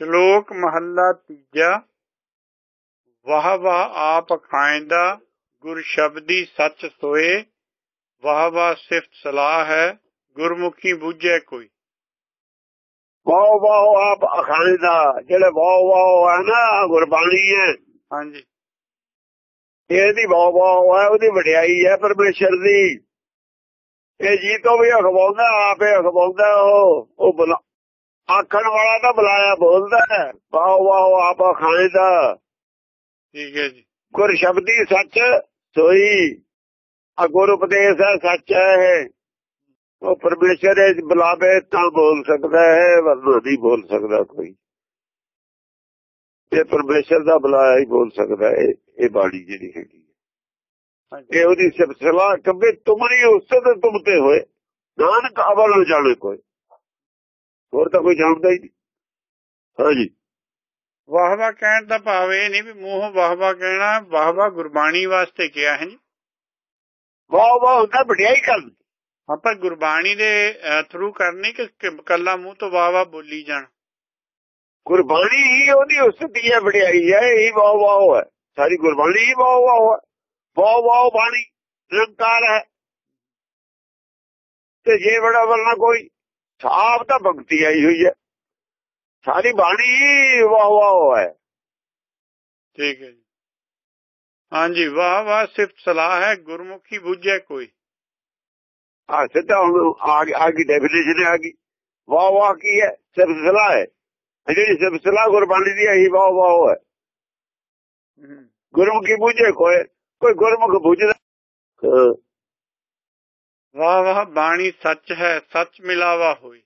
ਸ਼ਲੋਕ ਮਹੱਲਾ ਤੀਜਾ। ਵਾਹ ਵਾਹ ਆਪ ਖਾਇੰਦਾ ਗੁਰ ਸ਼ਬਦੀ ਸੱਚ ਸੋਏ। ਵਾਹ ਵਾਹ ਸਿਫਤ ਸਲਾਹ ਹੈ ਗੁਰਮੁਖੀ ਬੁੱਝੇ ਕੋਈ। ਵਾਹ ਵਾਹ ਆਪ ਅਖਾਣੇ ਦਾ ਜਿਹੜੇ ਵਾਹ ਵਾਹ ਹੈ ਨਾ ਗੁਰਬਾਣੀ ਹੈ। ਹਾਂਜੀ। ਇਹਦੀ ਵਾਹ ਵਾਹ ਹੈ ਉਹਦੀ ਵਡਿਆਈ ਹੈ ਪਰਮੇਸ਼ਰ ਦੀ। ਇਹ ਜੀ ਤੋਂ ਵੀ ਅਖਵਾਉਂਦਾ ਆਪੇ ਅਖਵਾਉਂਦਾ ਉਹ ਉਹ ਆਖਣ ਵਾਲਾ ਤਾਂ ਬੁਲਾਇਆ ਬੋਲਦਾ ਹੈ। ਵਾਹ ਵਾਹ ਆਪ ਅਖਾਣੇ ਦਾ। ਠੀਕ ਹੈ ਜੀ। ਗੁਰ ਸ਼ਬਦੀ ਸੱਚ ਸੋਈ। ਆ ਗੁਰ ਉਪਦੇਸ਼ ਹੈ ਸੱਚ ਹੈ। ਉਹ ਪਰਮੇਸ਼ਰ ਇਹ ਬੁਲਾਵੇ ਤਾਂ ਬੋਲ ਸਕਦਾ ਹੈ ਵਰਨਾ ਨਹੀਂ ਬੋਲ ਸਕਦਾ ਕੋਈ। ਇਹ ਪਰਮੇਸ਼ਰ ਦਾ ਬੁਲਾਇਆ ਹੀ ਬੋਲ ਸਕਦਾ ਹੈ ਇਹ ਬਾਣੀ ਜਿਹੜੀ ਹੈਗੀ ਇਹ ਉਹਦੀ ਸਿਫਤਲਾ ਕਬੇ ਤੁਮਰੀ ਉਸਤ ਤੁਮ ਤੇ ਹੋਏ। ਨਾਨਕ ਅਵਲ ਜਾਣੇ ਕੋਈ। ਹੋਰ ਤਾਂ ਕੋਈ ਜਾਣਦਾ ਹੀ ਨਹੀਂ। ਹਾਂਜੀ ਵਾਹ ਵਾਹ ਕਹਿਣ ਦਾ ਭਾਵ ਇਹ ਨਹੀਂ ਵੀ ਮੂੰਹ ਵਾਹ ਵਾਹ ਕਹਿਣਾ ਵਾਹ ਵਾਹ ਗੁਰਬਾਣੀ ਵਾਸਤੇ ਕਿਹਾ ਹੈ ਜੀ। ਵਾਹ ਵਾਹ ਹੁੰਦਾ ਵਡਿਆਈ ਕਰਨੀ। ਆਪਾਂ ਗੁਰਬਾਣੀ ਦੇ ਥਰੂ ਕਰਨੀ ਕਿ ਕੱਲਾ ਮੂੰਹ ਤੋਂ ਵਾਹ ਵਾਹ ਬੋਲੀ ਜਾਣ। ਗੁਰਬਾਣੀ ਹੀ ਉਹਦੀ ਉਸਤੀ ਹੈ ਵਡਿਆਈ ਹੈ ਇਹ ਵਾਹ ਵਾਹ ਹੈ। ਸਾਰੀ ਗੁਰਬਾਣੀ ਹੀ ਵਾਹ ਵਾਹ ਹੈ। ਵਾਹ ਵਾਹ ਬਾਣੀ ਨਿਰੰਕਾਰ ਹੈ। ਤੇ ਜੇ ਬੜਾ ਵਰਨਾ ਕੋਈ ਸਾਫ਼ ਤਾਂ ਭਗਤੀ ਆਈ ਹੋਈ ਹੈ ਸਾਰੀ ਬਾਣੀ ਹੀ ਵਾਹ ਵਾਹ ਹੈ ਠੀਕ ਹੈ ਜੀ ਹਾਂਜੀ ਵਾਹ ਵਾਹ ਸਿਫਤ ਸਲਾਹ ਹੈ ਗੁਰਮੁਖੀ ਬੁੱਝੇ ਕੋਈ ਆ ਸਿੱਧਾ ਹੁਣ ਆ ਗਈ- ਆ ਗਈ ਡੈਫੀਨੇਸ਼ਨ ਆ ਗਈ ਵਾਹ ਵਾਹ ਕੀ ਹੈ ਸਿਰਫ ਸਲਾਹ ਹੈ ਇਹ ਜਿਹੜੀ ਸਿਰਫ ਸਲਾਹ ਗੁਰਬਾਣੀ ਦੀ ਹੈ ਹੀ ਵਾਹ ਵਾਹ ਹੈ ਹਮ, ਗੁਰਮੁਖੀ ਬੁਝੇ ਕੋਈ ਕੋਈ ਗੁਰਮੁਖ ਬੁਝਦਾ ਹਾਂ। ਵਾਹ ਵਾਹ, ਬਾਣੀ ਸੱਚ ਹੈ, ਸੱਚ ਮਿਲਾਵਾ ਹੋਈ।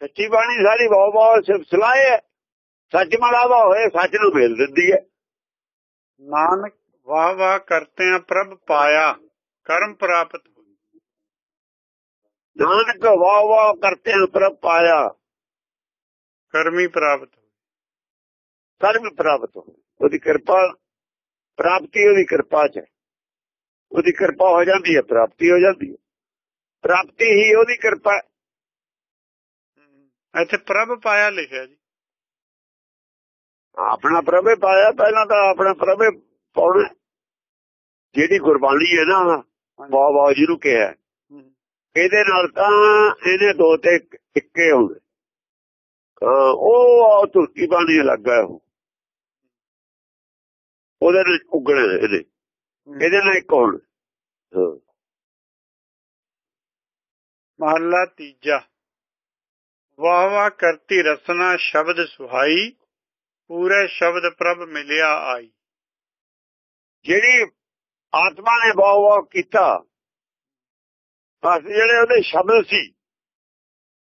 ਸੱਚੀ ਬਾਣੀ ਸਾਰੀ ਵਾਹ ਵਾਹ ਸਿਰਫ ਸਲਾਹ ਹੈ। ਸੱਚ ਮਿਲਾਵਾ ਹੋਏ, ਸੱਚ ਨੂੰ ਮੇਲ ਦਿੰਦੀ ਹੈ। ਨਾਨਕ, ਵਾਹ ਵਾਹ ਕਰਤਿਆਂ ਪ੍ਰਭ ਪਾਇਆ, ਕਰਮ ਪ੍ਰਾਪਤ ਹੋਈ। ਨਾਨਕ, ਵਾਹ ਵਾਹ ਕਰਤੇ ਹਨ ਪ੍ਰਭ ਪਾਇਆ, ਕਰਮੀ ਪ੍ਰਾਪਤ ਹੋਈ। ਕਰਮ ਪ੍ਰਾਪਤ ਹੋ ਉਹਦੀ ਕਿਰਪਾ, ਪ੍ਰਾਪਤੀ ਉਹਦੀ ਕਿਰਪਾ ਚ ਹੈ। ਉਹਦੀ ਕਿਰਪਾ ਹੋ ਜਾਂਦੀ ਹੈ, ਪ੍ਰਾਪਤੀ ਹੋ ਜਾਂਦੀ ਹੈ। ਪ੍ਰਾਪਤੀ ਹੀ ਉਹਦੀ ਕਿਰਪਾ ਇੱਥੇ ਪ੍ਰਭ ਪਾਇਆ ਲਿਖਿਆ ਜੀ। ਆਪਣਾ ਪ੍ਰਭੇ ਪਾਇਆ ਪਹਿਲਾਂ ਤਾਂ ਆਪਣਾ ਪ੍ਰਭੇ ਪਾਉਣਾ ਜਿਹੜੀ ਗੁਰਬਾਣੀ ਹੈ ਨਾ ਵਾਹ ਵਾਹ ਜਿਹਨੂੰ ਕਿਹਾ ਹਮ, ਇਹਦੇ ਨਾਲ ਤਾਂ ਇਹਨੇ ਦੋ ਤੇ ਇੱਕ- ਹੁੰਦੇ। ਉਹ ਤੁਰਕੀ ਬਾਣੀ ਅਲੱਗ ਹੈ ਉਹ। ਉਹਦੇ ਨਾਲ ਉਗਣੇ ਇਹਦੇ। ਇਹਦੇ ਨਾਲ ਇੱਕ ਹੋਣ। ਹਾਂ। ਮਹੱਲਾ ਤੀਜਾ। ਵਾਹ ਵਾਹ ਕਰਤੀ ਰਸਨਾ, ਸ਼ਬਦ ਸੁਹਾਈ, ਪੂਰੇ ਸ਼ਬਦ ਪ੍ਰਭ ਮਿਲਿਆ ਆਈ। ਜਿਹੜੀ ਆਤਮਾ ਨੇ ਵਾਹ ਵਾਹ ਕੀਤਾ, ਬਸ ਜਿਹੜੇ ਉਹਦੇ ਸ਼ਬਦ ਸੀ,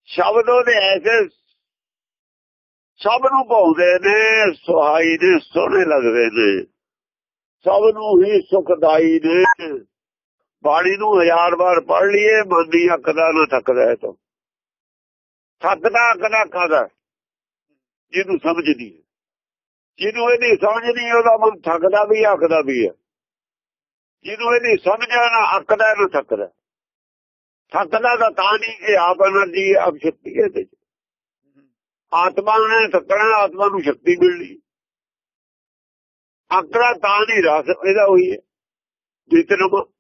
ਸ਼ਬਦ ਉਹਦੇ ਐਸੇ ਸਭ ਨੂੰ ਭਾਉਂਦੇ ਨੇ, ਸੁਹਾਈ ਦੇ ਸੋਹਣੇ ਲੱਗਦੇ ਨੇ, ਸਭ ਨੂੰ ਹੀ ਸੁਖਦਾਈ ਨੇ। ਬਾਣੀ ਨੂੰ ਹਜ਼ਾਰ ਵਾਰ ਪੜ ਲਈਏ, ਮਨ ਦੀ ਅੱਖਦਾ ਨਾ ਥੱਕਦਾ ਹੈ ਤਾਂ। ਥੱਕਦਾ ਅੱਖਦਾ ਖਾਦਾ ਜਿਹਨੂੰ ਸਮਝਦੀ ਜਿਹਨੂੰ ਇਹਦੀ ਸਮਝ ਨਹੀਂ, ਉਹਦਾ ਮਨ ਥੱਕਦਾ ਵੀ ਅੱਖਦਾ ਵੀ ਹੈ। ਜਿਹਨੂੰ ਇਹਦੀ ਸਮਝ ਆ ਨਾ ਅੱਖਦਾ ਨਾ ਥੱਕਦਾ। ਥੱਕਦਾ ਦਾ ਤਾਂ ਨਹੀਂ ਇਹ ਆਪ એનર્ਜੀ ਆਪ ਸ਼ਕਤੀ ਹੈ ਤੇ ਆਤਮਾ ਨੇ ਥੱਕਣਾ, ਆਤਮਾ ਨੂੰ ਸ਼ਕਤੀ ਮਿਲਣੀ। ਆਕੜਾ ਤਾਂ ਨਹੀਂ ਰਸ, ਇਹਦਾ ਹੋਈ ਹੈ। ਜਿਤਨਮ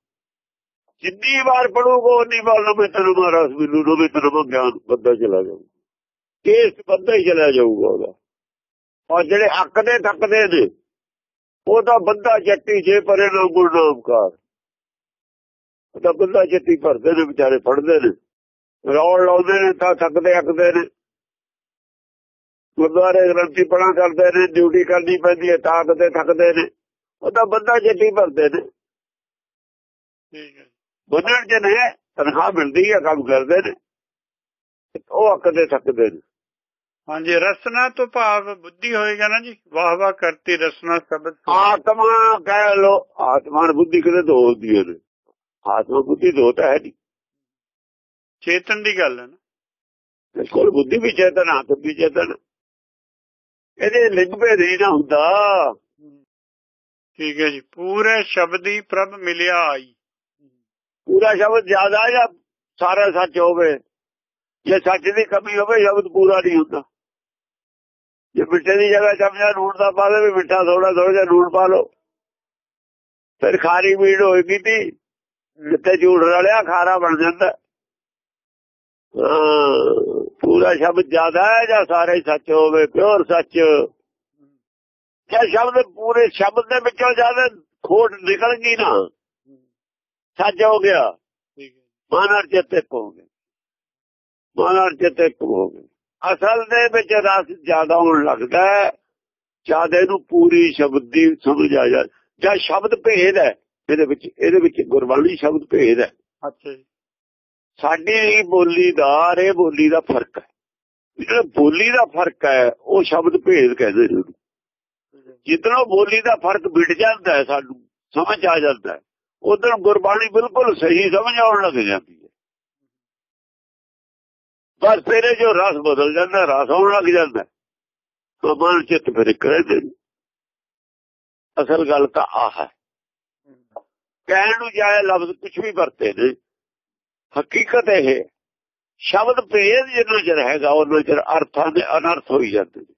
ਜਿੰਨੀ ਵਾਰ ਪੜੂਗਾ ਉਨੀ ਵਾਰ ਨਵੇਂ ਤਨਮਾ ਰਸ ਮਿਲੂ ਨਵੇਂ ਤਨਮਾ ਗਿਆਨ ਬੰਦਾ ਚਲਾ ਜਾਊ ਕੇਸ ਬੰਦਾ ਹੀ ਚਲਾ ਜਾਊਗਾ ਉਹਦਾ। ਔਰ ਜਿਹੜੇ ਅੱਕਦੇ ਥੱਕਦੇ ਨੇ ਉਹ ਤਾਂ ਬੰਦਾ ਜੱਟੀ ਜੇ ਪਰੇ ਨਾ ਗੁਰਨਾਮਕਾਰ ਉਹ ਬੰਦਾ ਜੱਟੀ ਭਰਦੇ ਨੇ, ਵਿਚਾਰੇ ਪੜਦੇ ਨੇ। ਰੌਲ ਲਾਉਂਦੇ ਨੇ, ਤਾਂ ਥੱਕਦੇ ਅੱਕਦੇ ਨੇ। ਗੁਰਦੁਆਰੇ ਗ੍ਰੰਥੀ ਪੜਾ ਕਰਦੇ ਨੇ, ਡਿਊਟੀ ਕਰਨੀ ਪੈਂਦੀ ਹੈ, ਤਾਂ ਕਦੇ ਥੱਕਦੇ ਨੇ। ਉਹ ਬੰਦਾ ਜੱਟੀ ਭਰਦੇ ਨੇ। ਠੀਕ ਹੈ। ਬੰਨਣ ਚ ਨੇ ਤਨਖਾਹ ਮਿਲਦੀ ਹੈ ਕੰਮ ਕਰਦੇ ਨੇ। ਉਹ ਅੱਕਦੇ ਥੱਕਦੇ ਨੇ। ਹਾਂਜੀ ਰਸਨਾ ਤੋਂ ਭਾਵ ਬੁੱਧੀ ਹੋਏਗਾ ਨਾ ਜੀ? ਵਾਹ ਵਾਹ ਕਰਤੀ ਰਸਨਾ ਸ਼ਬਦ। ਆਤਮਾ ਕਹਿ ਲੋ ਆਤਮਾ ਨੂੰ ਬੁੱਧੀ ਕਿਤੇ ਦੋ ਹੁੰਦੀਆਂ ਨੇ ਆਤਮਾ ਬੁੱਧੀ ਦੋ ਤਾਂ ਹੈ ਨਹੀਂ। ਚੇਤਨ ਦੀ ਗੱਲ ਹੈ ਨਾ? ਇਸ ਕੋਲ ਬੁੱਧੀ ਵੀ ਚੇਤਨ ਆਤਮ ਵੀ ਚੇਤਨ। ਇਹਦੇ ਲਿੰਗ ਭੇਦ ਨਹੀਂ ਨਾ ਹੁੰਦਾ। ਠੀਕ ਹੈ ਜੀ। ਪੂਰੇ ਸ਼ਬਦੀ ਪ੍ਰਭ ਮਿਲਿਆ ਆਈ। ਪੂਰਾ ਸ਼ਬਦ ਜ਼ਿਆਦਾ ਜਾਂ ਸਾਰਾ ਸੱਚ ਹੋਵੇ? ਜੇ ਸੱਚ ਦੀ ਕਮੀ ਹੋਵੇ, ਸ਼ਬਦ ਪੂਰਾ ਨਹੀਂ ਹੁੰਦਾ। ਜੇ ਮਿੱਠੇ ਦੀ ਜਗ੍ਹਾ ਚਮਚਾ ਨੂਣ ਦਾ ਪਾ ਦੇ ਵੀ ਮਿੱਠਾ ਥੋੜਾ ਥੋੜਾ ਜਿਹਾ ਨੂਣ ਪਾ ਲਓ। ਫਿਰ ਖਾਰੀ ਮੀਟ ਹੋਏਗੀ ਤੀ ਜਿੱਤੇ ਝੂਠ ਰਲਿਆ, ਖਾਰਾ ਬਣ ਜਾਂਦਾ। ਪੂਰਾ ਸ਼ਬਦ ਜ਼ਿਆਦਾ ਹੈ ਜਾਂ ਸਾਰੇ ਸੱਚ ਹੋਵੇ? ਪਿਓਰ ਸੱਚ। ਜੇ ਸ਼ਬਦ ਪੂਰੇ ਸ਼ਬਦ ਦੇ ਵਿੱਚੋਂ ਜ਼ਿਆਦਾ ਖੋਟ ਨਿਕਲ ਗਈ ਨਾ ਸੱਚ ਹੋ ਗਿਆ। ਠੀਕ ਹੈ। ਮਨ ਅਰ ਚਿੱਤ ਇੱਕ ਹੋ ਗਏ। ਮਨ ਅਰ ਚਿੱਤ ਇੱਕ ਹੋ ਗਏ। ਅਸਲ ਦੇ ਵਿੱਚ ਰਸ ਜ਼ਿਆਦਾ ਹੋਣ ਲੱਗਦਾ ਹੈ। ਜਦ ਇਹਨੂੰ ਪੂਰੀ ਸ਼ਬਦ ਦੀ ਸਮਝ ਆ ਜਾ ਜਾਂ ਸ਼ਬਦ ਭੇਦ ਹੈ। ਇਹਦੇ ਵਿੱਚ ਇਹਦੇ ਵਿੱਚ ਗੁਰਬਾਣੀ ਸ਼ਬਦ ਭੇਦ ਹੈ। ਅੱਛਾ ਸਾਡੀ ਬੋਲੀ ਦਾ ਰੇ ਬੋਲੀ ਦਾ ਫ਼ਰਕ ਹੈ। ਜਿਹੜਾ ਬੋਲੀ ਦਾ ਫ਼ਰਕ ਹੈ ਉਹ ਸ਼ਬਦ ਭੇਦ ਕਹਿੰਦੇ ਨੇ। ਬੋਲੀ ਦਾ ਫ਼ਰਕ ਵਿੜ ਜਾਂਦਾ ਹੈ ਸਾਨੂੰ ਸਮਝ ਆ ਜਾਂਦਾ ਹੈ। ਉਦੋਂ ਗੁਰਬਾਣੀ ਬਿਲਕੁਲ ਸਹੀ ਸਮਝ ਆਉਣ ਲੱਗ ਜਾਂਦੀ ਹੈ। ਬਸ ਫਿਰ ਜੋ ਰਸ ਬਦਲ ਜਾਂਦਾ, ਰਸ ਆਉਣ ਲੱਗ ਜਾਂਦਾ। ਤਾਂ ਮਨ ਚਿੱਤ ਫਿਰ ਇੱਕ ਰਹਿੰਦੇ ਅਸਲ ਗੱਲ ਤਾਂ ਆਹ ਹੈ। ਕਹਿਣ ਨੂੰ ਜਾਏ ਲਫ਼ਜ਼ ਕੁਝ ਵੀ ਵਰਤੇ ਨੇ, ਹਕੀਕਤ ਇਹ ਸ਼ਬਦ ਭੇਦ ਜਿੰਨਾ ਚਿਰ ਹੈਗਾ ਉਹਨਾਂ ਚਿਰ ਅਰਥਾਂ ਦੇ ਅਨਰਥ ਹੋਈ ਜਾਂਦੇ ਨੇ।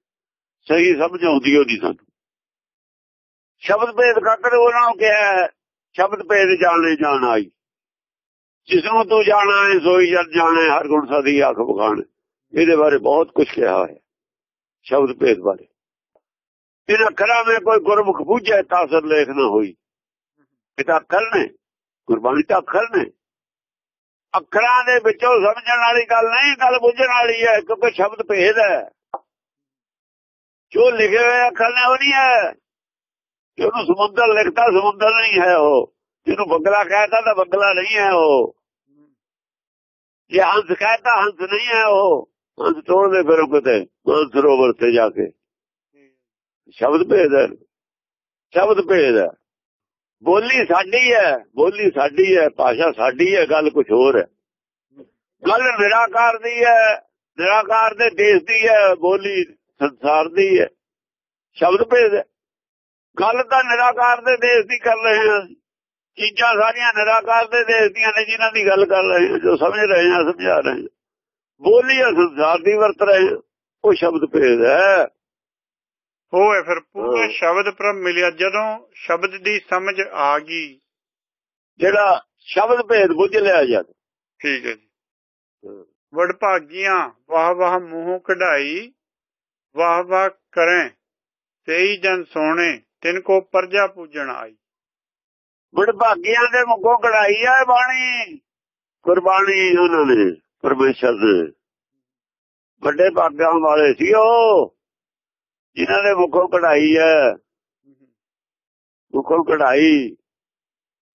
ਸਹੀ ਸਮਝ ਆਉਂਦੀ ਉਹ ਹੋਣੀ ਸਾਨੂੰ। ਸ਼ਬਦ ਭੇਦ ਕਾਕੜ ਉਹਨਾਂ ਨੂੰ ਕਿਹਾ ਸ਼ਬਦ ਭੇਦ ਜਾਣੇ ਜਾਣ ਆਈ। ਜਿਸ ਤੂੰ ਜਾਣਾ ਹੈ, ਸੋਈ ਜਨ ਜਾਣੇ ਹਰ ਗੁਣ ਸਦੀ ਆਖ ਬਖਾਣ ਇਹਦੇ ਬਾਰੇ ਬਹੁਤ ਕੁਝ ਕਿਹਾ ਹੋਇਆ ਸ਼ਬਦ ਭੇਦ ਬਾਰੇ। ਇਹਨਾਂ ਅੱਖਰਾਂ ਵਿੱਚ ਕੋਈ ਗੁਰਮੁਖ ਬੁੱਝੇ ਤਾਸਰ ਲੇਖ ਨਾ ਹੋਈ। ਇਹ ਤਾਂ ਅੱਖਰ ਨੇ, ਗੁਰਬਾਣੀ ਤਾਂ ਅੱਖਰ ਨੇ। ਅੱਖਰਾਂ ਦੇ ਵਿੱਚੋਂ ਸਮਝਣ ਵਾਲੀ ਗੱਲ ਨਹੀਂ, ਗੱਲ ਬੁੱਝਣ ਵਾਲੀ ਹੈ, ਕਿਉਂਕਿ ਸ਼ਬਦ ਭੇਦ ਹੈ। ਜੋ ਲਿਖੇ ਹੋਏ ਅੱਖਰ ਨੇ, ਉਹ ਨਹੀਂ ਹੈ। ਜਿਹਨੂੰ ਸਮੁੰਦਰ ਲਿਖਤਾ ਸਮੁੰਦਰ ਨਹੀਂ ਹੈ ਉਹ। ਜਿਹਨੂੰ ਬੰਗਲਾ ਕਹਿਤਾ ਤਾਂ ਬੰਗਲਾ ਨਹੀਂ ਹੈ ਉਹ। ਜੇ ਹੰਸ ਕਹਿਤਾ, ਹੰਸ ਨਹੀਂ ਹੈ ਉਹ। ਹੰਸ ਤੋੜਦੇ ਫਿਰੋ ਕਿਤੇ ਸਰੋਵਰ ਤੇ ਜਾ ਕੇ। ਸ਼ਬਦ ਭੇਦ ਹੈ। ਸ਼ਬਦ ਭੇਦ ਹੈ। ਬੋਲੀ ਸਾਡੀ ਹੈ, ਬੋਲੀ ਸਾਡੀ ਹੈ, ਭਾਸ਼ਾ ਸਾਡੀ ਹੈ, ਗੱਲ ਕੁਝ ਹੋਰ ਹੈ। ਗੱਲ ਨਿਰਾਕਾਰ ਦੀ ਹੈ, ਨਿਰਾਕਾਰ ਦੇ ਦੇਸ਼ ਦੀ ਹੈ, ਬੋਲੀ ਸੰਸਾਰ ਦੀ ਹੈ। ਸ਼ਬਦ ਭੇਦ ਹੈ। ਗੱਲ ਤਾਂ ਨਿਰਾਕਾਰ ਦੇ ਦੇਸ਼ ਦੀ ਕਰ ਰਹੇ ਹਾਂ। ਚੀਜ਼ਾਂ ਸਾਰੀਆਂ ਨਿਰਾਕਾਰ ਦੇ ਦੇਸ਼ ਦੀਆਂ ਨੇ ਜਿਨ੍ਹਾਂ ਦੀ ਗੱਲ ਕਰ ਰਹੇ ਹਾਂ ਜੋ ਸਮਝ ਰਹੇ ਹਾਂ ਸਮਝਾ ਰਹੇ ਹਾਂ। ਬੋਲੀ ਸੰਸਾਰ ਦੀ ਵਰਤ ਰਹੇ ਉਹ ਸ਼ਬਦ ਭੇਦ ਹੈ। ਉਹ ਹੈ ਫਿਰ ਪੂਰਾ। ਸ਼ਬਦ ਪ੍ਰਭ ਮਿਲਿਆ। ਜਦੋਂ ਸ਼ਬਦ ਦੀ ਸਮਝ ਆ ਗਈ ਜਿਹੜਾ ਸ਼ਬਦ ਭੇਦ ਬੁੱਝ ਲਿਆ ਜਦ। ਠੀਕ ਹੈ ਜੀ। ਵਡਭਾਗੀਆਂ ਵਾਹ ਵਾਹ ਮੂੰਹ ਕਢਾਈ ਵਾਹ ਵਾਹ ਕਰੇ ਤੇਈ ਜਨ ਸੋਹਣੇ ਤਿੰਨ ਕੋ ਪਰਜਾ ਪੂਜਣ ਆਈ। ਬੜਭਾਗੀਆਂ ਦੇ ਮੁਖੋਂ ਕਢਾਈ ਹੈ ਬਾਣੀ। ਕੁਰਬਾਨੀ ਉਹਨਾਂ ਨੇ, ਪਰਮੇਸ਼ਰ ਦੇ ਵੱਡੇ ਭਾਗਾਂ ਵਾਲੇ ਸੀ ਉਹ, ਜਿਨ੍ਹਾਂ ਦੇ ਮੁਖੋਂ ਕਢਾਈ ਹੈ ਮੁਖੋਂ ਕਢਾਈ,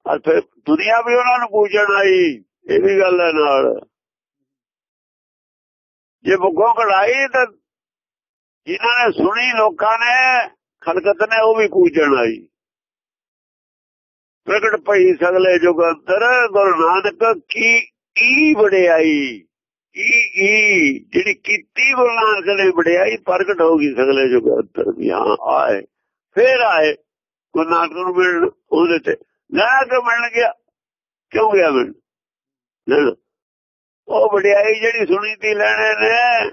ਔਰ ਫਿਰ ਦੁਨੀਆ ਵੀ ਉਹਨਾਂ ਨੂੰ ਪੂਜਣ ਆਈ, ਇਹ ਵੀ ਗੱਲ ਹੈ ਨਾਲ। ਜੇ ਮੁਖੋਂ ਕਢਾਈ ਤਾਂ ਜਿਨ੍ਹਾਂ ਨੇ ਸੁਣੀ ਲੋਕਾਂ ਨੇ ਖਲਕਤ ਨੇ ਉਹ ਵੀ ਪੂਜਣ ਆਈ ਪ੍ਰਗਟ ਪਈ ਸਗਲੇ ਜੁਗ ਅੰਦਰ ਗੁਰੂ ਨਾਨਕ ਕੀ ਕੀ ਵਡਿਆਈ ਕੀ ਕੀ ਜਿਹੜੀ ਕੀਤੀ ਗੁਰੂ ਨਾਨਕ ਨੇ ਵਡਿਆਈ ਪ੍ਰਗਟ ਹੋ ਗਈ ਸਗਲੇ ਜੁਗ ਅੰਦਰ ਵੀ। ਹਾਂ ਆਏ ਫੇਰ ਆਏ ਗੁਰੂ ਨਾਨਕ ਨੂੰ ਮਿਲਣ ਉਹਦੇ ਤੇ ਨਾ ਕਿ ਮਿਲਣ ਗਿਆ। ਕਿਉਂ ਗਿਆ ਮਿਲਣ? ਨਾ, ਉਹ ਵਡਿਆਈ ਜਿਹੜੀ ਸੁਣੀ ਤੀ ਲੈਣੇ ਨੇ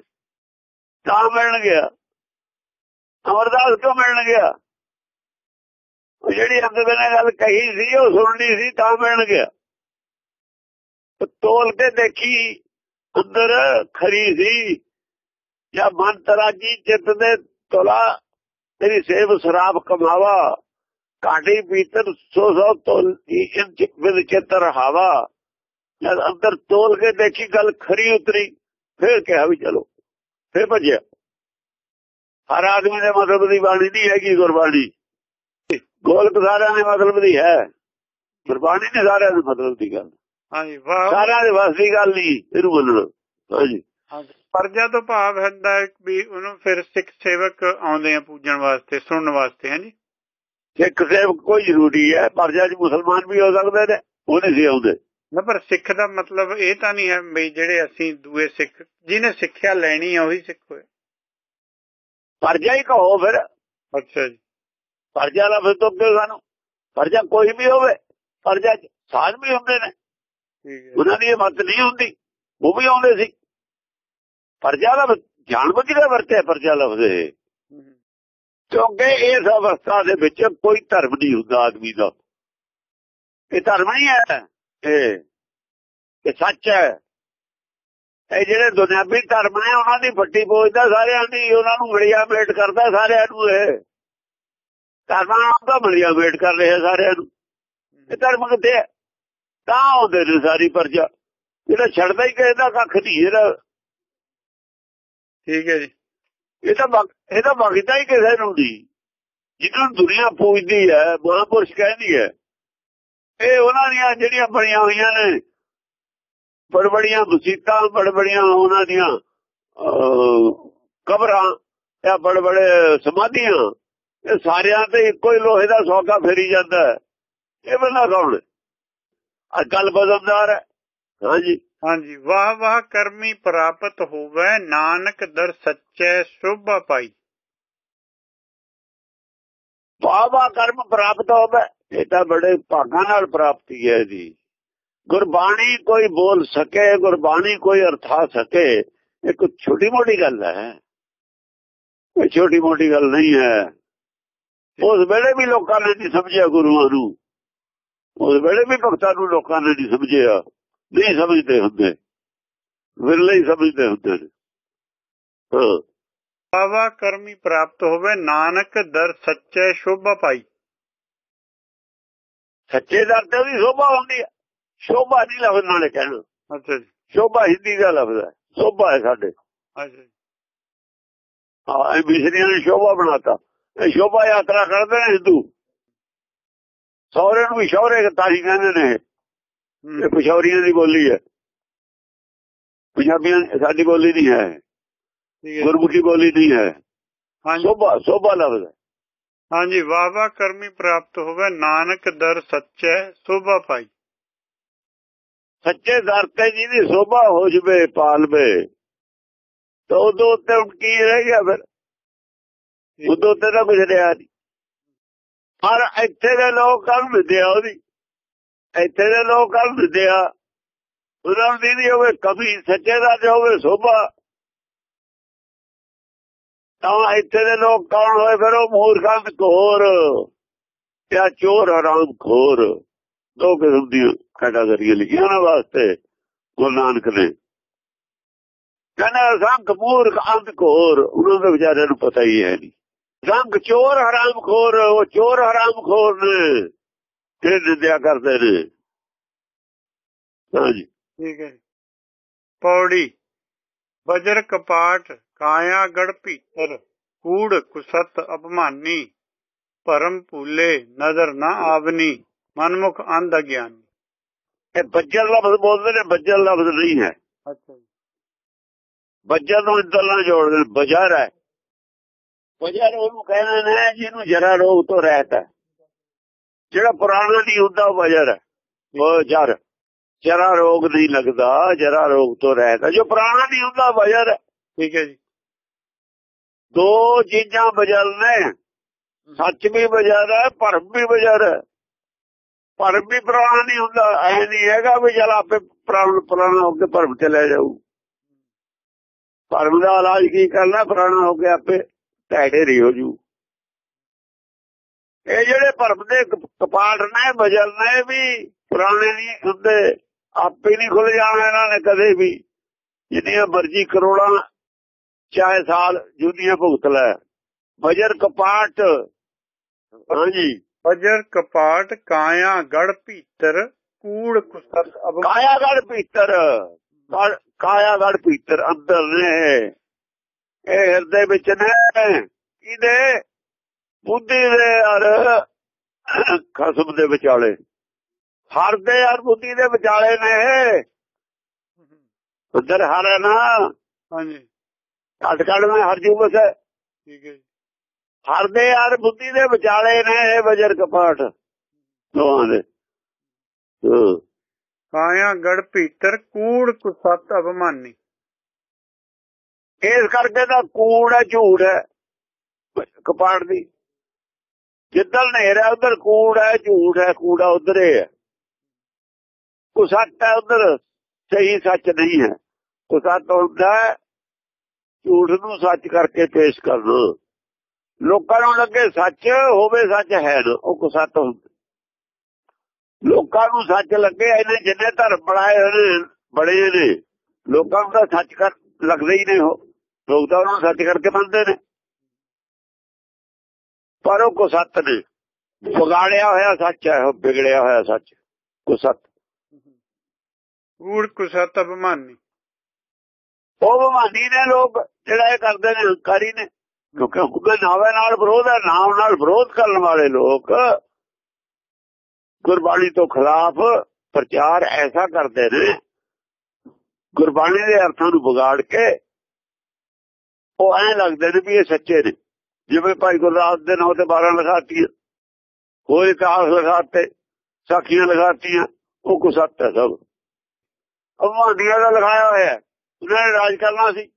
ਤਾਂ ਮਿਲਣ ਗਿਆ। ਅਮਰਦਾਸ ਕਿਉਂ ਮਿਲਣ ਗਿਆ? ਉਹ ਜਿਹੜੀ ਅੰਦਰ ਨੇ ਗੱਲ ਕਹੀ ਸੀ, ਉਹ ਸੁਣਨੀ ਸੀ, ਤਾਂ ਮਿਲਣ ਗਿਆ। ਤੋਲ ਕੇ ਦੇਖੀ ਅੰਦਰ ਖਰੀ ਸੀ, ਜਾਂ ਮਨ ਤਰਾਜੀ ਚਿੱਤ ਦੇ ਤੋਲਾ, ਤੇਰੀ ਸੇਵ ਸਰਾਬ ਕਮਾਵਾ, ਕਾਢੀ ਪੀਤਰ ਸੋ ਸੋ ਤੋਲ ਇਨ ਵਿਦ ਚਿੱਤ ਰਹਾਵਾ ਜਦ ਅੰਦਰ ਤੋਲ ਕੇ ਦੇਖੀ, ਗੱਲ ਖਰੀ ਉਤਰੀ, ਫਿਰ ਕਿਹਾ ਵੀ ਚਲੋ, ਫਿਰ ਭੱਜਿਆ। ਹਰ ਆਦਮੀ ਦੇ ਮਤਲਬ ਦੀ ਬਾਣੀ ਨਹੀਂ ਹੈਗੀ ਗੁਰਬਾਣੀ। ਗੋਲਕ ਸਾਰਿਆਂ ਦੇ ਮਤਲਬ ਦੀ ਹੈ। ਗੁਰਬਾਣੀ ਨੇ ਸਾਰਿਆਂ ਦੇ ਮਤਲਬ ਦੀ ਗੱਲ। ਹਾਂਜੀ ਵਾਹ। ਸਾਰਿਆਂ ਦੇ ਵਸ ਦੀ ਗੱਲ ਨਹੀਂ ਇਹਨੂੰ ਮੰਨਣਾ। ਹਾਂਜੀ। ਪਰਜਾ ਤੋਂ ਭਾਵ ਹੁੰਦਾ ਹੈ ਵੀ ਉਹਨੂੰ ਫਿਰ ਸਿੱਖ ਸੇਵਕ ਆਉਂਦੇ ਆ ਪੂਜਣ ਵਾਸਤੇ ਸੁਣਨ ਵਾਸਤੇ ਹਾਂਜੀ ਸਿੱਖ ਸੇਵਕ ਕੋਈ ਜ਼ਰੂਰੀ ਹੈ। ਪਰਜਾ ਚ ਮੁਸਲਮਾਨ ਵੀ ਹੋ ਸਕਦੇ ਨੇ ਉਹ ਨਹੀਂ ਸੀ ਆਉਂਦੇ। ਨਾ ਪਰ ਸਿੱਖ ਦਾ ਮਤਲਬ ਇਹ ਤਾਂ ਨਹੀਂ ਹੈ ਵੀ ਜਿਹੜੇ ਅਸੀਂ ਦੂਏ ਸਿੱਖ ਜਿਹਨੇ ਸਿੱਖਿਆ ਲੈਣੀ ਆ ਉਹੀ ਸਿੱਖ ਹੋਏ। ਪਰਜਾ ਹੀ ਕਹੋ ਫਿਰ। ਅੱਛਾ ਜੀ। ਪਰਜਾ ਲਫ਼ਜ਼ ਤੋਂ ਕਿਉਂ ਸਾਨੂੰ। ਪਰਜਾ ਕੋਈ ਵੀ ਹੋਵੇ ਪਰਜਾ ਸਾਧ ਵੀ ਹੁੰਦੇ ਨੇ। ਠੀਕ ਹੈ। ਉਹਨਾਂ ਦੀ ਮਤ ਨਹੀਂ ਹੁੰਦੀ ਉਹ ਵੀ ਆਉਂਦੇ ਸੀ। ਪਰਜਾ ਲਫ਼ਜ਼ ਜਾਣ ਬੁੱਝ ਕੇ ਵਰਤਿਆ ਪਰਜਾ ਲਫ਼ਜ਼ ਕਿਉਂਕਿ ਇਸ ਅਵਸਥਾ ਦੇ ਵਿੱਚ ਕੋਈ ਧਰਮ ਨਹੀਂ ਹੁੰਦਾ ਆਦਮੀ ਦਾ। ਇਹ ਧਰਮ ਨਹੀਂ ਹੈ। ਇਹ ਸੱਚ ਹੈ। ਇਹ ਜਿਹੜੇ ਦੁਨਿਆਵੀ ਧਰਮ ਨੇ ਉਹਨਾਂ ਦੀ ਫੱਟੀ ਪੋਜਦਾ ਸਾਰਿਆਂ ਦੀ ਉਹਨਾਂ ਨੂੰ ਮੜੀਆ ਮੇਟ ਕਰਦਾ ਸਾਰਿਆਂ ਨੂੰ ਇਹ। ਧਰਮਾਂ ਨੂੰ ਤਾਂ ਮੜੀਆ ਮੇਟ ਕਰ ਰਿਹਾ ਸਾਰਿਆਂ ਨੂੰ। ਇਹ ਧਰਮ ਕਿੱਥੇ ਹੈ? ਤਾਂ ਆਉਂਦੇ ਨੇ ਸਾਰੀ ਪਰਜਾ। ਜਿਹੜਾ ਛੱਡਦਾ ਹੀ ਕਿਸੇ ਦਾ ਕੱਖ ਨਹੀਂ ਇਹਦਾ। ਠੀਕ ਹੈ ਜੀ। ਇਹ ਤਾਂ ਇਹ ਤਾਂ ਬਗਦਾ ਹੀ ਕਿਸੇ ਨੂੰ ਨਹੀਂ। ਜਿਹਨੂੰ ਦੁਨੀਆ ਪੂਜਦੀ ਹੈ ਮਹਾਂਪੁਰਸ਼ ਕਹਿੰਦੀ ਹੈ। ਇਹ ਉਹਨਾਂ ਦੀਆਂ ਜਿਹੜੀਆਂ ਬਣੀਆਂ ਹੋਈਆਂ ਨੇ ਬੜ ਬੜੀਆਂ ਮੁਸੀਬਤਾਂ ਬੜ ਬੜੀਆਂ ਉਹਨਾਂ ਦੀਆਂ ਕਬਰਾਂ ਜਾਂ ਬੜ ਬੜੇ ਸਮਾਧੀਆਂ ਇਹ ਸਾਰਿਆਂ ਤੇ ਇੱਕੋ ਹੀ ਲੋਹੇ ਦਾ ਸੌਗਾ ਫੇਰੀ ਜਾਂਦਾ ਹੈ। ਇਹ ਬੰਦਾ ਕੌਣ ਅੱਜ ਕੱਲ ਬਦਮਦਾਰ ਹੈ। ਹਾਂਜੀ। ਹਾਂਜੀ। ਵਾਹ ਵਾਹ ਕਰਮੀ ਪ੍ਰਾਪਤ ਹੋਵੇ ਨਾਨਕ ਦਰ ਸੱਚੇ ਸ਼ੁਭ ਪਾਈ ਬਾਬਾ ਕਰਮ ਪ੍ਰਾਪਤ ਹੋਵੇ। ਇਹ ਤਾਂ ਬੜੇ ਭਾਗਾਂ ਨਾਲ ਪ੍ਰਾਪਤੀ ਹੈ ਜੀ। ਗੁਰਬਾਣੀ ਕੋਈ ਬੋਲ ਸਕੇ ਗੁਰਬਾਣੀ ਕੋਈ ਅਰਥਾ ਸਕੇ ਇਹ ਕੋਈ ਛੋਟੀ ਮੋਟੀ ਗੱਲ ਹੈ ਇਹ ਛੋਟੀ ਮੋਟੀ ਗੱਲ ਨਹੀਂ ਹੈ ਉਸ ਵੇਲੇ ਵੀ ਲੋਕਾਂ ਨੇ ਨਹੀਂ ਸਮਝਿਆ ਗੁਰੂਆਂ ਨੂੰ ਉਸ ਵੇਲੇ ਵੀ ਭਗਤਾਂ ਨੂੰ ਲੋਕਾਂ ਨੇ ਨਹੀਂ ਸਮਝਿਆ ਨਹੀਂ ਸਮਝਦੇ ਹੁੰਦੇ ਵਿਰਲੇ ਹੀ ਸਮਝਦੇ ਹੁੰਦੇ ਨੇ ਹਾਂ ਵਾਹ ਵਾਹ ਕਰਮੀ ਪ੍ਰਾਪਤ ਹੋਵੇ ਨਾਨਕ ਦਰ ਸੱਚੇ ਸ਼ੁਭ ਪਾਈ ਸੱਚੇ ਦਰ ਤੇ ਉਹਦੀ ਸ਼ੋਭਾ ਹੁੰਦੀ ਹੈ ਸ਼ੋਭਾ ਨਹੀਂ ਲਫ਼ਜ਼ ਨਾਲੇ ਕਹਿਣਾ। ਅੱਛਾ ਜੀ। ਸ਼ੋਭਾ ਹਿੰਦੀ ਦਾ ਲਫ਼ਜ਼ ਹੈ। ਸ਼ੋਭਾ ਹੈ ਸਾਡੇ। ਅੱਛਾ ਜੀ। ਹਾਂ ਇਹ ਮਿਸਰੀਆਂ ਨੇ ਸ਼ੋਭਾ ਬਣਾਤਾ। ਇਹ ਸ਼ੋਭਾ ਯਾਤਰਾ ਕਰਦੇ ਨੇ ਹਿੰਦੂ। ਸੌਰੇ ਨੂੰ ਵੀ ਸ਼ੌਰੇ ਤਾਂ ਹੀ ਕਹਿੰਦੇ ਨੇ ਇਹ। ਹੂੰ, ਪਿਸ਼ੌਰੀਆਂ ਦੀ ਬੋਲੀ ਹੈ। ਪੰਜਾਬੀਆਂ ਸਾਡੀ ਬੋਲੀ ਨਹੀਂ ਹੈ। ਹੈ ਗੁਰਮੁਖੀ ਬੋਲੀ ਨਹੀਂ ਹੈ। ਹਾਂਜੀ। ਸ਼ੋਭਾ ਸ਼ੋਭਾ ਲਫ਼ਜ਼ ਹੈ। ਹਾਂਜੀ ਵਾਹ ਕਰਮੀ ਪ੍ਰਾਪਤ ਹੋਵੇ। ਨਾਨਕ ਦਰ ਸੱਚੇ ਸ਼ੁਭ ਪਾਈ। ਸੱਚੇ ਦਰ ਤੇ ਜਿਹਦੀ ਸ਼ੋਭਾ ਹੋ ਜਵੇ ਪਾਲਵੇ ਤਾਂ ਉਦੋਂ ਉੱਤੇ ਕੀ ਰਹਿ ਗਿਆ ਫਿਰ? ਉਦੋਂ ਤੇ ਤਾਂ ਕੁਝ ਰਿਹਾ ਨਹੀਂ ਪਰ ਇੱਥੇ ਦੇ ਲੋਕ ਕਰਨ ਵਿਦਿਆ ਉਹਦੀ। ਇੱਥੇ ਦੇ ਲੋਕ ਕਰਨ ਵਿਦਿਆ ਉਹਨਾਂ ਦੀ ਨਹੀਂ ਹੋਵੇ ਕਵੀ ਸੱਚੇ ਦਾ ਤੇ ਹੋਵੇ ਸੋਭਾ। ਤਾਂ ਇੱਥੇ ਦੇ ਲੋਕ ਕੌਣ ਹੋਏ ਫਿਰ? ਉਹ ਮੂਰਖਾਂ ਦੇ ਘੋਰ ਜਾਂ ਚੋਰ ਹਰਾਮ ਖੋਰ ਦੋ ਕਿਸਮ ਦੀ ਕੈਟਾਗਰੀਆਂ ਲਿਖੀ ਨਾ ਵਾਸਤੇ ਗੁਰੂ ਨਾਨਕ ਨੇ। ਕਹਿੰਦਾ ਸੰਖ ਮੂਰਖ, ਅੰਧ ਘੋਰ, ਉਹਨਾਂ ਦੇ ਵਿਚਾਰਿਆਂ ਨੂੰ ਪਤਾ ਹੀ ਹੈ ਨਹੀਂ। ਸੰਗ ਚੋਰ, ਹਰਾਮ ਖੋਰ, ਉਹ ਚੋਰ, ਹਰਾਮ ਖੋਰ ਨੇ। ਤੇ ਨਿੰਦਿਆ ਕਰਦੇ ਨੇ। ਹਾਂਜੀ ਠੀਕ ਹੈ ਪੌੜੀ, ਬਜਰ, ਕਪਾਟ, ਕਾਇਆ, ਗੜ, ਭੀਤਰ, ਕੂੜ, ਕੁਸਤ, ਅਪਮਾਨੀ, ਭਰਮ, ਭੂਲੇ, ਨਜ਼ਰ ਨਾ ਆਵਨੀ। ਮਨਮੁਖ ਅੰਧ ਅਗਿਆਨੀ। ਇਹ ਬੱਜਰ ਲਫ਼ਜ਼ ਬੋਲਦੇ ਨੇ ਬੱਜਰ ਲਫ਼ਜ਼ ਨਹੀਂ ਹੈ। ਅੱਛਾ ਜੀ। ਬੱਜਰ ਨੂੰ ਇੰਦਰ ਨਾਲ ਜੋੜਦੇ ਨੇ ਬਜਰ ਹੈ। ਬਜਰ ਉਹਨੂੰ ਕਹਿੰਦੇ ਨੇ ਜਿਹਨੂੰ ਜਰਾ ਰੋਗ ਤੋਂ ਰਹਿਤ ਹੈ। ਜਿਹੜਾ ਪੁਰਾਣਾ ਨਹੀਂ ਹੁੰਦਾ ਉਹ ਬਜਰ ਹੈ। ਉਹ ਜਰ। ਜਰਾ ਰੋਗ ਨਹੀਂ ਲੱਗਦਾ ਜਰਾ ਰੋਗ ਤੋਂ ਰਹਿਤ ਹੈ। ਜੋ ਪੁਰਾਣਾ ਨਹੀਂ ਹੁੰਦਾ ਬਜਰ ਹੈ। ਠੀਕ ਹੈ ਜੀ। ਦੋ ਚੀਜ਼ਾਂ ਬਜਲ ਨੇ। ਸੱਚ ਵੀ ਬਜਰ ਹੈ ਭਰਮ ਵੀ ਬਜਰ ਹੈ। ਭਰਮ ਵੀ ਪੁਰਾਣਾ ਨਹੀਂ ਹੁੰਦਾ, ਐ ਨਹੀਂ ਹੈਗਾ ਵੀ ਜਲ ਆਪੇ ਪੁਰਾਣਾ ਪੁਰਾਣਾ ਹੋ ਕੇ ਭਰਮ ਚਲੇ ਜਾਊ। ਭਰਮ ਦਾ ਇਲਾਜ ਕੀ ਕਰਨਾ, ਪੁਰਾਣਾ ਹੋ ਕੇ ਆਪੇ ਢਹਿ ਹੋ ਜੂ। ਇਹ ਜਿਹੜੇ ਭਰਮ ਦੇ ਕ- ਨੇ ਬਜਲ ਨੇ ਵੀ ਪੁਰਾਣੇ ਨਹੀਂ ਹੁੰਦੇ, ਆਪੇ ਨਹੀਂ ਖੁੱਲ ਜਾਣਾ ਇਹਨਾਂ ਨੇ ਕਦੇ ਵੀ। ਜਿੰਨੀਆਂ ਮਰਜ਼ੀ ਕਰੋੜਾਂ, ਚਾਹੇ ਸਾਲ ਜੁਨੀਆਂ ਭੁਗਤ ਲੈ। ਬਜਰ ਕਪਾਟ, ਹਾਂਜੀ। ਬਜਰ ਕਪਾਟ ਕਾਇਆ ਗੜ ਭੀਤਰ ਕੂੜ ਕੁਸਤ ਅਪਮਾਨੀ ਕਾਇਆਗੜ ਭੀਤਰ। ਕਾ- ਕਾਇਆਗੜ ਭੀਤਰ ਅੰਦਰ ਨੇ। ਇਹ ਹਿਰਦੇ ਵਿੱਚ ਨੇ। ਕਿਹਦੇ? ਬੁੱਧੀ ਦੇ ਔਰ ਖਸਮ ਦੇ ਵਿਚਾਲੇ। ਹਰ ਦੇ ਔਰ ਬੁੱਧੀ ਦੇ ਵਿਚਾਲੇ ਨੇ। ਅੰਦਰ ਹਰ ਨਾ। ਹਾਂਜੀ। ਘਟ ਘਟ ਮੈਂ ਹਰ ਜੂ ਬਸ। ਠੀਕ ਹੈ ਹਰ ਦੇ ਔਰ ਬੁੱਧੀ ਦੇ ਵਿਚਾਲੇ ਨੇ ਇਹ ਵਜਰ ਕਪਾਟ ਦੋਹਾਂ ਦੇ। ਕਾਇਆ ਗੜ ਭੀਤਰ ਕੂੜ ਕੁਸਤ ਅਪਮਾਨੀ ਇਸ ਕਰਕੇ ਤਾਂ ਕੂੜ ਹੈ ਝੂਠ ਹੈ ਕਪਾੜ ਦੀ। ਜਿੱਦਲ ਹਨੇਰਾ ਉਧਰ ਕੂੜ ਹੈ ਝੂਠ ਹੈ ਕੂੜਾ ਉਧਰ ਹੈ। ਕੋ ਸੱਚ ਹੈ ਉਧਰ ਸਹੀ ਸੱਚ ਨਹੀਂ ਹੈ। ਕੋ ਸੱਚ ਹੁੰਦਾ ਝੂਠ ਨੂੰ ਸੱਚ ਕਰਕੇ ਪੇਸ਼ ਕਰਨਾ। ਲੋਕਾਂ ਨੂੰ ਲੱਗੇ ਸੱਚ ਹੋਵੇ ਸੱਚ ਹੈ ਉਹ ਕੋ ਸੱਤ ਹੁੰਦਾ। ਲੋਕਾਂ ਨੂੰ ਸੱਚ ਲੱਗੇ ਇਹਨੇ ਜਿੰਨੇ ਧਰਮ ਬਣਾਏ ਹੋਏ ਬੜੇ ਨੇ। ਲੋਕਾਂ ਨੂੰ ਤਾਂ ਸੱਚ ਕਰ ਲੱਗਦੇ ਹੀ ਨੇ ਉਹ। ਲੋਕ ਤਾਂ ਉਹਨਾਂ ਸੱਚ ਕਰਕੇ ਮੰਨਦੇ ਨੇ। ਪਰ ਉਹ ਕੋ ਸੱਤ ਨੇ। ਵਿਗਾੜਿਆ ਹੋਇਆ ਸੱਚ ਹੈ ਉਹ ਵਿਗੜਿਆ ਹੋਇਆ ਸੱਚ। ਕੋ ਸੱਤ। ਕੂੜ ਕੁਸਤ ਅਭਿਮਾਨੀ। ਉਹ ਬਿਮਾਨੀ ਨੇ ਲੋਕ ਜਿਹੜਾ ਇਹ ਕਰਦੇ ਨੇ ਹੰਕਾਰੀ ਨੇ। ਕਿਉਂਕਿ ਹੁਕਮ ਨਾਵੇਂ ਨਾਲ ਵਿਰੋਧ ਹੈ, ਨਾਮ ਨਾਲ ਵਿਰੋਧ ਕਰਨ ਵਾਲੇ ਲੋਕ ਗੁਰਬਾਣੀ ਤੋਂ ਖਿਲਾਫ ਪ੍ਰਚਾਰ ਐਸਾ ਕਰਦੇ ਨੇ, ਗੁਰਬਾਣੀ ਦੇ ਅਰਥਾਂ ਨੂੰ ਵਿਗਾੜ ਕੇ ਉਹ ਐ ਲੱਗਦੇ ਨੇ ਵੀ ਇਹ ਸੱਚੇ ਨੇ। ਜਿਵੇਂ ਭਾਈ ਗੁਰਦਾਸ ਦੇ ਨਾਂ ਤੇ 12 ਲਗਾਤੀਆਂ ਕੋਈ ਇਤਿਹਾਸ ਲਗਾਤੇ ਸਾਖੀਆਂ ਲਗਾਤੀਆਂ ਉਹ ਕੋ ਸੱਤ ਹੈ ਸਭ। ਅਵਾਂਡੀਆਂ ਦਾ ਲਗਾਇਆ ਹੋਇਆ ਹੈ। ਨੇ ਰਾਜ ਕਰਨਾ ਸੀ।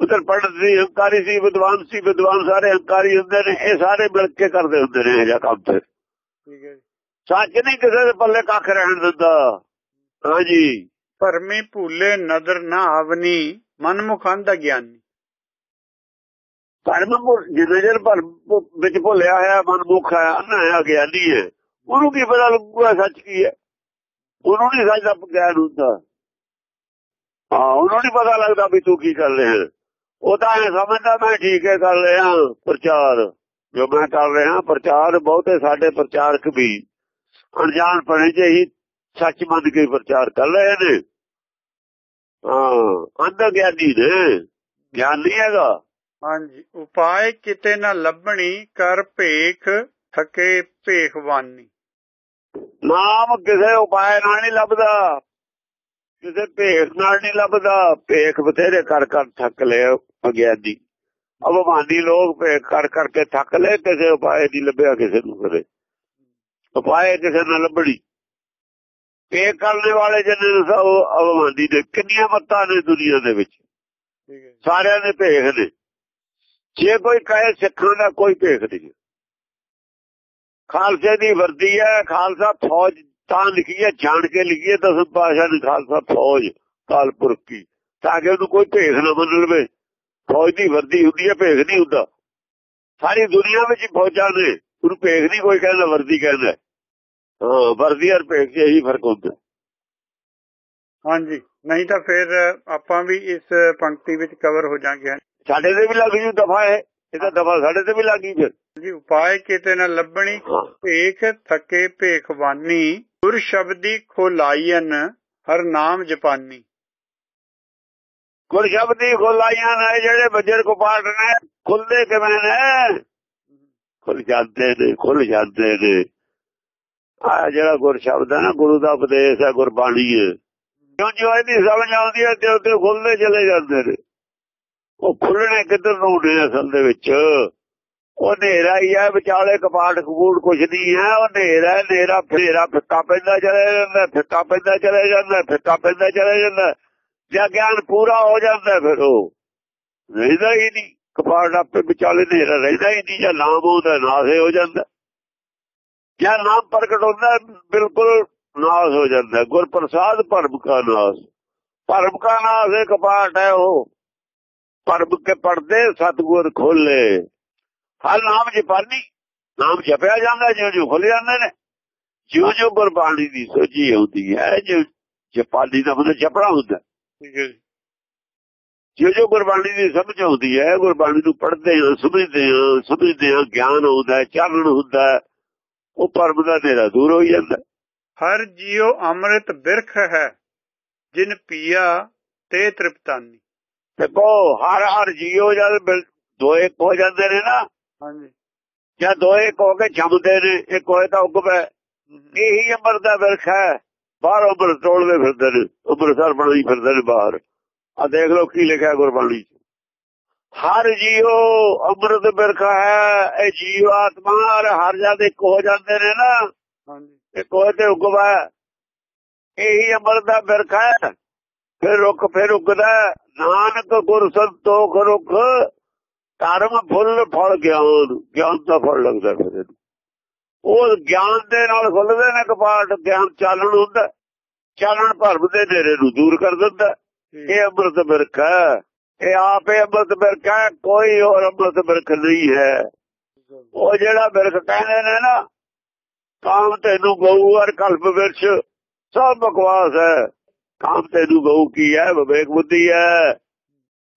ਉਧਰ ਪੰਡਤ ਸੀ ਹੰਕਾਰੀ ਸੀ ਵਿਦਵਾਨ ਸੀ ਵਿਦਵਾਨ ਸਾਰੇ ਹੰਕਾਰੀ ਹੁੰਦੇ ਨੇ ਇਹ ਸਾਰੇ ਮਿਲ ਕੇ ਕਰਦੇ ਹੁੰਦੇ ਨੇ ਇਹ ਜਿਹਾ ਕੰਮ ਤੇ। ਠੀਕ ਹੈ ਜੀ। ਸੱਚ ਨਹੀਂ ਕਿਸੇ ਦੇ ਪੱਲੇ ਕੱਖ ਰਹਿਣ ਦਿੰਦਾ। ਹਾਂਜੀ ਭਰਮੀ ਭੂਲੇ ਨਦਰ ਨਾ ਆਵਨੀ ਮਨਮੁਖਾਂ ਦਾ ਗਿਆਨੀ ਪਰਮ ਜਿਹਦੇ ਜਰ ਪਰ ਵਿੱਚ ਭੁੱਲਿਆ ਹੋਇਆ ਮਨਮੁਖ ਹੈ ਅੰਨਾ ਹੈ ਗਿਆਨੀ ਹੈ ਉਹਨੂੰ ਕੀ ਪਤਾ ਲੱਗੂਗਾ ਸੱਚ ਕੀ ਹੈ? ਉਹਨੂੰ ਨਹੀਂ ਸੱਚ ਦਾ ਗਿਆਨ ਹੁੰਦਾ। ਹਾਂ ਉਹਨੂੰ ਨਹੀਂ ਪਤਾ ਲੱਗਦਾ ਵੀ ਤੂੰ ਕੀ ਕਰ ਰਿਹਾ ਉਹ ਤਾਂ ਇਹ ਸਮਝਦਾ ਮੈਂ ਠੀਕ ਹੈ ਕਰ ਰਿਹਾ ਪ੍ਰਚਾਰ। ਜੋ ਮੈਂ ਕਰ ਰਿਹਾ ਪ੍ਰਚਾਰ ਬਹੁਤੇ ਸਾਡੇ ਪ੍ਰਚਾਰਕ ਵੀ ਅਣਜਾਣ ਪੜੇ ਜੇ ਹੀ ਸੱਚ ਮੰਨ ਕੇ ਪ੍ਰਚਾਰ ਕਰ ਰਹੇ ਨੇ। ਹਾਂ ਅੰਧ ਗਿਆਨੀ ਨੇ ਗਿਆਨ ਨਹੀਂ ਹੈਗਾ। ਹਾਂਜੀ ਉਪਾਏ ਕਿਤੇ ਨਾ ਲੱਭਣੀ ਕਰ ਭੇਖ ਥਕੇ ਭੇਖਵਾਨੀ। ਨਾਮ ਕਿਸੇ ਉਪਾਏ ਨਾਲ ਨਹੀਂ ਲੱਭਦਾ। ਕਿਸੇ ਭੇਖ ਨਾਲ ਨਹੀਂ ਲੱਭਦਾ ਭੇਖ ਬਥੇਰੇ ਕਰ ਕਰ ਥੱਕ ਲਿਆ ਅਗਿਆਨੀ। ਅਭਮਾਨੀ ਲੋਕ ਭੇਖ ਕਰ ਕਰਕੇ ਥੱਕ ਲਏ ਕਿਸੇ ਉਪਾਏ ਨਹੀਂ ਲੱਭਿਆ ਕਿਸੇ ਨੂੰ ਕਦੇ। ਉਪਾਏ ਕਿਸੇ ਨਾਲ ਲੱਭਣੀ। ਭੇਖ ਕਰਨ ਵਾਲੇ ਜਿਹਨੇ ਸਭ ਅਭਮਾਨੀ ਦੇ ਕਿੰਨੀਆਂ ਮੱਤਾਂ ਨੇ ਦੁਨੀਆ ਦੇ ਵਿੱਚ। ਸਾਰਿਆਂ ਦੇ ਭੇਖ ਨੇ। ਜੇ ਕੋਈ ਕਹੇ ਸਿੱਖਾਂ ਦਾ ਕੋਈ ਭੇਖ ਨਹੀਂ। ਖਾਲਸੇ ਦੀ ਵਰਦੀ ਹੈ ਖਾਲਸਾ ਫੌਜ ਤਾਂ ਲਿਖੀ ਹੈ ਜਾਣ ਕੇ ਲਿਖੀ ਹੈ ਦਸਮ ਪਾਸ਼ਾ ਨੇ ਖਾਲਸਾ ਫੌਜ ਕਾਲਪੁਰਖ ਕੀ। ਤਾਂ ਕਿ ਉਹਨੂੰ ਕੋਈ ਭੇਖ ਨਾ ਮੰਨ ਲਵੇ ਫੌਜ ਦੀ ਵਰਦੀ ਹੁੰਦੀ ਹੈ ਭੇਖ ਨਹੀਂ ਹੁੰਦਾ। ਸਾਰੀ ਦੁਨੀਆ ਵਿੱਚ ਫੌਜਾਂ ਨੇ। ਉਹਨੂੰ ਭੇਖ ਨਹੀਂ ਕੋਈ ਕਹਿੰਦਾ ਵਰਦੀ ਕਹਿੰਦਾ। ਹਾਂ ਵਰਦੀ ਔਰ ਭੇਖ 'ਚ ਇਹੀ ਫ਼ਰਕ ਹੁੰਦਾ। ਹਾਂਜੀ। ਨਹੀਂ ਤਾਂ ਫਿਰ ਆਪਾਂ ਵੀ ਇਸ ਪੰਕਤੀ ਵਿੱਚ ਕਵਰ ਹੋ ਜਾਾਂਗੇ। ਸਾਡੇ ਤੇ ਵੀ ਲੱਗ ਜੂ ਦਫਾ ਹੈ ਇਹ ਤਾਂ ਦਫਾ ਸਾਡੇ ਤੇ ਵੀ ਲੱਗੀ ਫਿਰ। ਜੀ ਉਪਾਏ ਕਿਤੇ ਨਾ ਲੱਭਣੀ। ਭੇਖ ਥਕੇ ਭੇਖਵਾਨੀ ਗੁਰ ਸ਼ਬਦੀ ਖੋਲਾਈਨ ਹਰ ਨਾਮ ਜਪਾਨੀ। ਗੁਰ ਸ਼ਬਦੀ ਖੋਲਾਈਆਂ ਨੇ ਜਿਹੜੇ ਬੱਜਰ ਕੋ ਪਾਠ ਨੇ ਖੁੱਲਦੇ ਕਿਵੇਂ ਨੇ? ਖੁੱਲ ਜਾਂਦੇ ਨੇ ਖੁੱਲ ਜਾਂਦੇ ਨੇ। ਆ ਜਿਹੜਾ ਗੁਰ ਸ਼ਬਦ ਹੈ ਨਾ ਗੁਰੂ ਦਾ ਉਪਦੇਸ਼ ਹੈ ਗੁਰਬਾਣੀ ਹੈ। ਕਿਉਂ ਜੋ ਇਹਦੀ ਸਮਝ ਆਉਂਦੀ ਹੈ ਤੇ ਉੱਤੇ ਖੁੱਲਦੇ ਚਲੇ ਜਾਂਦੇ ਨੇ। ਉਹ ਖੁੱਲਣੇ ਕਿੱਧਰ ਨੂੰ ਨੇ ਅਸਲ ਦੇ ਵਿੱਚ? ਉਹ ਹਨੇਰਾ ਹੀ ਹੈ ਵਿਚਾਲੇ ਕਪਾਟ ਕਬੂੜ ਕੁਛ ਨਹੀਂ ਹੈ ਉਹ ਹਨੇਰਾ ਹਨੇਰਾ ਫੇਰਾ ਫਿੱਕਾ ਪੈਂਦਾ ਚਲੇ ਜਾਂਦਾ ਫਿੱਕਾ ਪੈਂਦਾ ਚਲੇ ਜਾਂਦਾ ਫਿੱਕਾ ਪੈਂਦਾ ਚਲੇ ਜਾਂਦਾ। ਜਾਂ ਗਿਆਨ ਪੂਰਾ ਹੋ ਜਾਂਦਾ ਫਿਰ ਉਹ। ਰਹਿੰਦਾ ਹੀ ਨਹੀਂ, ਕਪਾਟ ਆਪੇ ਵਿਚਾਲੇ ਹਨੇਰਾ ਰਹਿੰਦਾ ਹੀ ਨਹੀਂ, ਜਾਂ ਨਾਮ ਉਹਦਾ ਨਾਸੇ ਹੋ ਜਾਂਦਾ। ਜਾਂ ਨਾਮ ਪ੍ਰਗਟ ਹੁੰਦਾ, ਬਿਲਕੁਲ ਨਾਸ ਹੋ ਜਾਂਦਾ। ਗੁਰ ਪ੍ਰਸਾਦ ਭਰਮ ਕਾ ਨਾਸ। ਭਰਮ ਕਾ ਨਾਸ ਇਹ ਕਪਾਟ ਹੈ ਉਹ। ਭਰਮ ਕੇ ਪਰਦੇ ਸਤਗੁਰ ਖੋਲੇ। ਹਰ ਨਾਮ ਜਪਾਨੀ ਨਾਮ ਜਪਿਆ ਜਾਂਦਾ ਜਿਉਂ ਜਿਉਂ ਖੁੱਲ ਜਾਂਦੇ ਨੇ। ਜਿਉਂ ਜਿਉਂ ਗੁਰਬਾਣੀ ਦੀ ਸੋਝੀ ਹੁੰਦੀ ਹੈ ਜੋ ਜਪਾਨੀ ਦਾ ਮਤਲਬ ਜਪਣਾ ਹੁੰਦਾ। ਜਿਉਂ ਜਿਉਂ ਗੁਰਬਾਣੀ ਦੀ ਸਮਝ ਆਉਂਦੀ ਹੈ ਗੁਰਬਾਣੀ ਨੂੰ ਪੜ੍ਹਦੇ ਹਾਂ ਸਮਝਦੇ ਹਾਂ ਸਮਝਦੇ ਹਾਂ ਗਿਆਨ ਆਉਂਦਾ ਚਾਨਣ ਹੁੰਦਾ ਉਹ ਪਰਮ ਦਾ ਹਨੇਰਾ ਦੂਰ ਹੋ ਜਾਂਦਾ। ਹਰ ਜੀਉ ਅੰਮ੍ਰਿਤ ਬਿਰਖ ਹੈ ਜਿਨ ਪੀਆ ਤੇ ਤ੍ਰਿਪਤਾਨੀ। ਦੇਖੋ ਹਰ ਹਰ ਜੀਓ ਜਦ ਮਿਲ- ਦੋ ਇੱਕ ਹੋ ਜਾਂਦੇ ਨੇ ਨਾ ਹਾਂਜੀ। ਜਾਂ ਦੋ ਇੱਕ ਹੋ ਕੇ ਜੰਮਦੇ ਨੇ ਇੱਕ ਹੋਏ ਤਾਂ ਉਗਵੇ ਇਹੀ ਅੰਮ੍ਰਿਤ ਦਾ ਬਿਰਖ ਹੈ। ਬਾਹਰ ਅੰਮ੍ਰਿਤ ਤੋੜਦੇ ਫਿਰਦੇ ਨੇ ਅੰਮ੍ਰਿਤਸਰ ਬਣਾਈ ਫਿਰਦੇ ਨੇ ਬਾਹਰ। ਆ ਦੇਖ ਲਓ ਕੀ ਲਿਖਿਆ ਗੁਰਬਾਣੀ 'ਚ। ਹਰ ਜੀਓ ਅੰਮ੍ਰਿਤ ਬਿਰਖ ਹੈ ਇਹ ਜੀਵ ਆਤਮਾ ਹਰ ਜਦ ਇੱਕ ਹੋ ਜਾਂਦੇ ਨੇ ਨਾ ਹਾਂਜੀ। ਇੱਕ ਹੋਏ ਤੇ ਉਗਵਾ ਇਹੀ ਅੰਮ੍ਰਿਤ ਦਾ ਬਿਰਖ ਹੈ। ਫਿਰ ਰੁੱਖ ਫਿਰ ਉਗਦਾ ਹੈ। ਨਾਨਕ ਗੁਰ ਸੰਤੋਖ ਰੁੱਖ ਧਰਮ ਫੁੱਲ ਫਲ ਗਿਆਨ ਗਿਆਨ ਦਾ ਫਲ ਲੱਗਦਾ ਫਿਰ ਉਹ ਗਿਆਨ ਦੇ ਨਾਲ ਖੁੱਲਦੇ ਨੇ ਕਪਾਟ ਗਿਆਨ ਚਾਲਣ ਹੁੰਦਾ। ਚਾਲਣ ਭਰਮ ਦੇ ਨੇਰੇ ਨੂੰ ਦੂਰ ਕਰ ਦਿੰਦਾ ਇਹ ਅੰਮ੍ਰਿਤ ਬਿਰਖ ਹੈ। ਇਹ ਆਪੇ ਅੰਮ੍ਰਿਤ ਬਿਰਖ ਹੈ ਕੋਈ ਹੋਰ ਅੰਮ੍ਰਿਤ ਬਿਰਖ ਨਹੀਂ ਹੈ। ਉਹ ਜਿਹੜਾ ਬਿਰਖ ਕਹਿੰਦੇ ਨੇ ਨਾ ਕਾਮ ਤੈਨੂੰ ਗਊ ਔਰ ਕਲਪ ਵਿਰਛ ਸਭ ਬਕਵਾਸ ਹੈ। ਕਾਮ ਤੈਨੂੰ ਗਊ ਕੀ ਹੈ ਵਿਵੇਕ ਬੁੱਧੀ ਹੈ।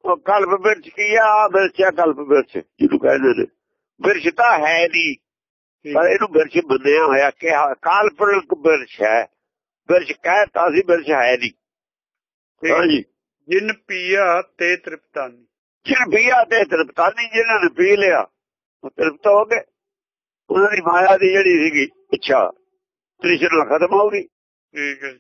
ਉਹ ਕਲਪ ਵਿਰਛ ਕੀ ਆ ਵਿਰਛ ਹੈ ਕਲਪ ਵਿਰਛ ਜਿਹਨੂੰ ਕਹਿੰਦੇ ਨੇ। ਤਾਂ ਹੈ ਨਹੀਂ ਪਰ ਇਹਨੂੰ ਵਿਰਛ ਬੰਨਿਆ ਹੋਇਆ ਕਿਹਾ ਕਾਲਪਨਿਕ ਵਿਰਛ ਹੈ। ਵਿਰਛ ਕਹਿਤਾ ਸੀ ਵਿਰਛ ਹੈ ਨਹੀਂ। ਹਾਂਜੀ। ਜਿਨ ਪੀਆ ਤੇ ਤ੍ਰਿਪਤਾਨੀ। ਜਿਨ ਪੀਆ ਤੇ ਤ੍ਰਿਪਤਾਨੀ ਜਿਹਨਾਂ ਨੇ ਪੀ ਲਿਆ ਉਹ ਤ੍ਰਿਪਤ ਹੋ ਗਏ। ਉਹਨਾਂ ਦੀ ਮਾਇਆ ਦੀ ਜਿਹੜੀ ਸੀਗੀ ਇੱਛਾ ਤ੍ਰਿਸ਼ਨਾ ਖਤਮ ਹੋ ਗਈ। ਠੀਕ ਹੈ